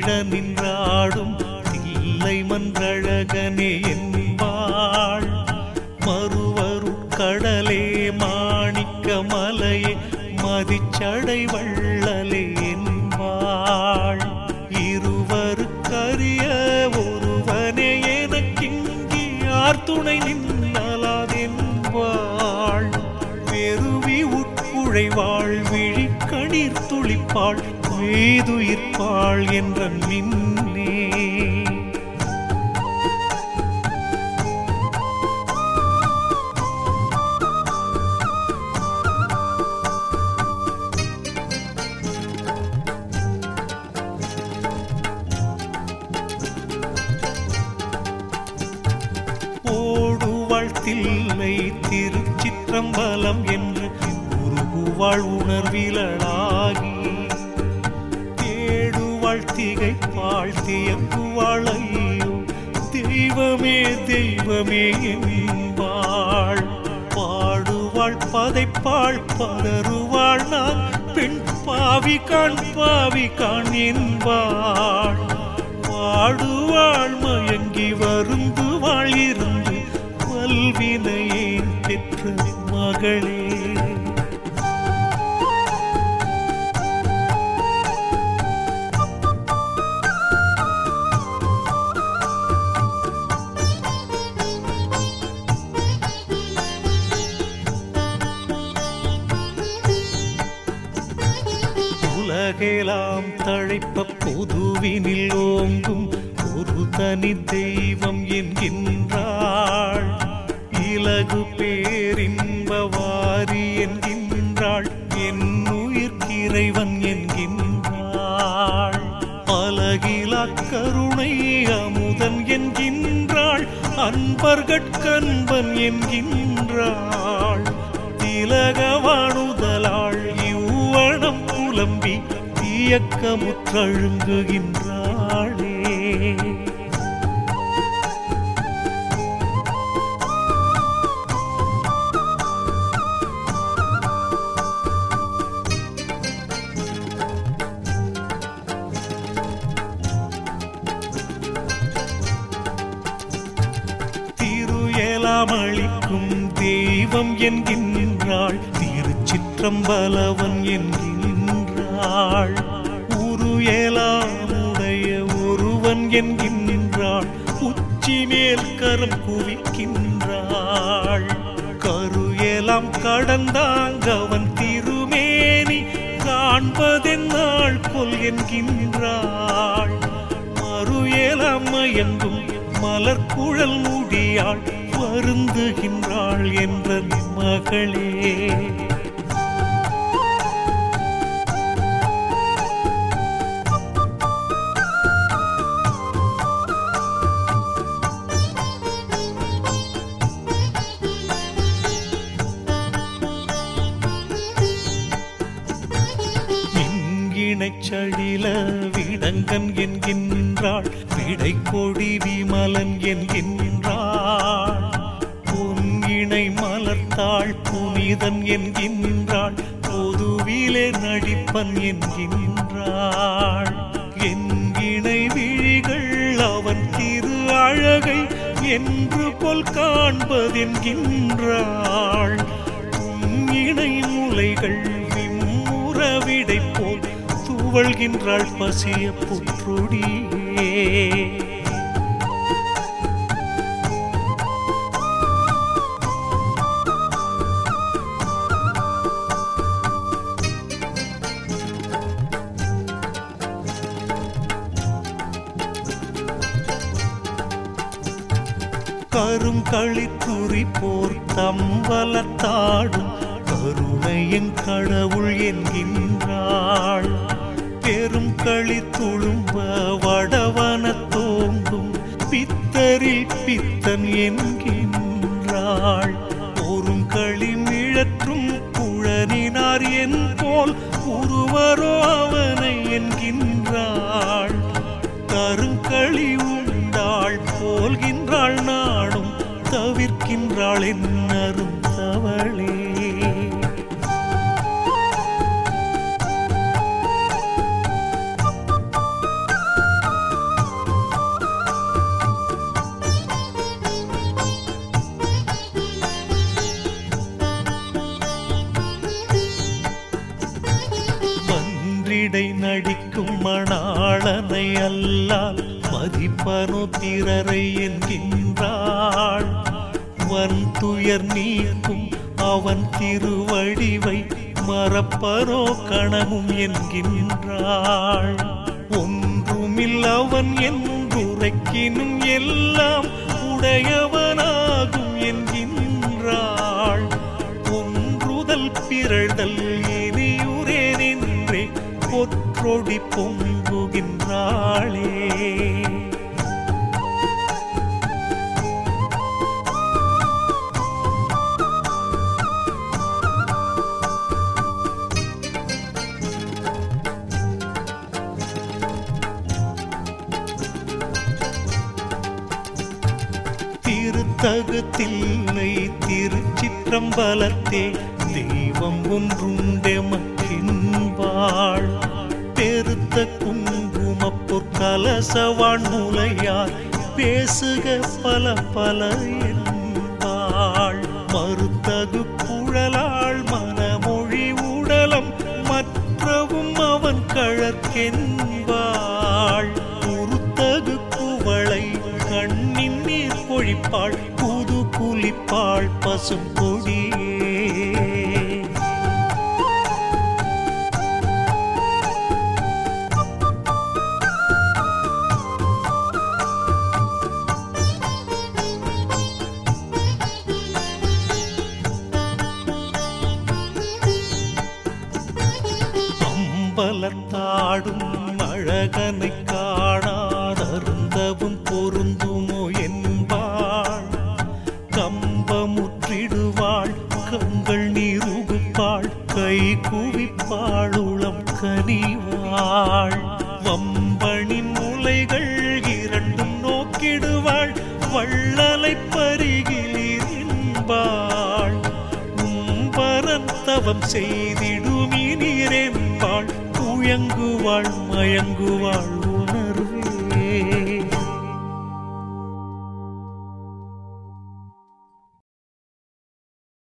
விழ நின்றாடும் தில்லை மன்றழகனே என்பாள். மறுவரு கடலே மாணிக்க மலையே மதிச்சடை வள்ளலே என்பாள். இருவருக்கரிய ஒருவனே எனக்கிங்கே யார் துணை நின்னலாதென்பாள் பெருவி உட்புழை வாழ்விழி கணீர் துளிப்பாள். வேதுயிர்ப்பாள் என்ற மின்னே. தில்லை திருச்சிற்றம்பலம் என்று உருகுவாள் உணர்விலாகி வாழ்த்திகை திகைப்பாள் தியங்குவாள் ஐயோ தெய்வமே தெய்வமே வாழ். பாடுவாள் பதைப்பாள் பதறுவாள் நான். பெண் பாவி காண் பாவி காண் என்பாள். பாடுவாள் மயங்கி வருந்துவாள் இருந்து. வல்வினையே பெற்ற மகளே. உலகெலாம் தழைப்ப பொதுவினில் ஓங்கும் ஒரு தனி தெய்வம் என்கின்றாள். இலகு பேரின்ப வாரி என்கின்றாள். என் உயிர்க்கிறைவன் என்கின்றாள். அலகிலா கருணை அமுதன் என்கின்றாள். அன்பர்கட்கண்பன் என்கின்றாள். திலகவானுதலாள் இவ்வனம் புலம்பி இயக்கமுற்றழுங்குகின்றாளே. திருயலாம் அளிக்கும் தெய்வம் என்கின்றாள் திருச்சிற்றம்பலவன் என்கின்றாள். உருயலாமுடைய ஒருவன் என்கின்றாள். உச்சி மேல் கரம் குவிக்கின்றாள். கருயலாம் கடந்தாங்கவன் திருமேனி காண்பதென்னாள் கொல் என்கின்றாள். மறுயலமயங்கும் மலர் மலர்குழல் முடியாள். வருந்துகின்றாள் என்ற மகளே. வினைச்சடில விடங்கன் என்கின்றாள் விடை கொடி விமலன் என்கின்றாள். பொன்கிணை மலர்த்தாள் புனிதன் என்கின்றாள் பொதுவிலே நடிப்பன் என்கின்றாள். என்கிணை விழிகள் அவன் திரு அழகை என்று போல் காண்பதென்கின்றாள். இணை முலைகள் துவள்கின்றாள் பசிய புற்றுடியே. கரும் களித்துறி போர் தம்பலத்தாடும் கருணையின் கடவுள் என்கின்றாள். பெரும் களி துளும்ப வடவன தோங்கும் பித்தரில் பித்தன் என்கின்றாள். ஒரும் களி மிழற்றும் குழனினார் என் போல் ஒருவரோ அவனை என்கின்றாள். கருங்களி உண்டாள் போல்கின்றாள் நாடும் தவிர்க்கின்றாள் என்னரும். இடை நடிக்கும் மணாளனை அல்லால் மதிப்பனோ பிறரை என்கின்றாள். வன் துயர் நீக்கும் அவன் திருவடிவை மறப்பரோ கணமும் என்கின்றாள். ஒன்றுமில் அவன் என்றுரைக்கினும் எல்லாம் உடையவனாகும் என்கின்றாள். ஒன்றுதல் பிறழ்தல் இனியுரே பொற்றொடி பொங்குகின்றாளே திருத்தகுத்தில்லை திருச்சிற்றம்பலத்தே தெய்வம் ஒன்றுண்டெமக்கின்பாள் எடுத்த குங்குமப்பொற் கலசவான் முலையார் பேசுக பல பல என்பாள் மறுத்தகு குழலாள் மனமொழி உடலம் மற்றவும் அவன் கழற்கென்பாள் உருத்தகு குவளை கண்ணின் நீர் பொழிப்பாள் புது குளிப்பாள் பசும் கொடியே பொருந்துமோ என்பாள். கம்பமுற்றிடுவாள் கண்கள் நீருகுப்பாள் கை குவிப்பாள் உளம் கனிவாள். வம்பனின் முலைகள் இரண்டும் நோக்கிடுவாள் வள்ளலை பருகிலிர் என்பாள். உம்பரன் தவம் செய்திடுமினீரென்பாள் மயங்குவாள்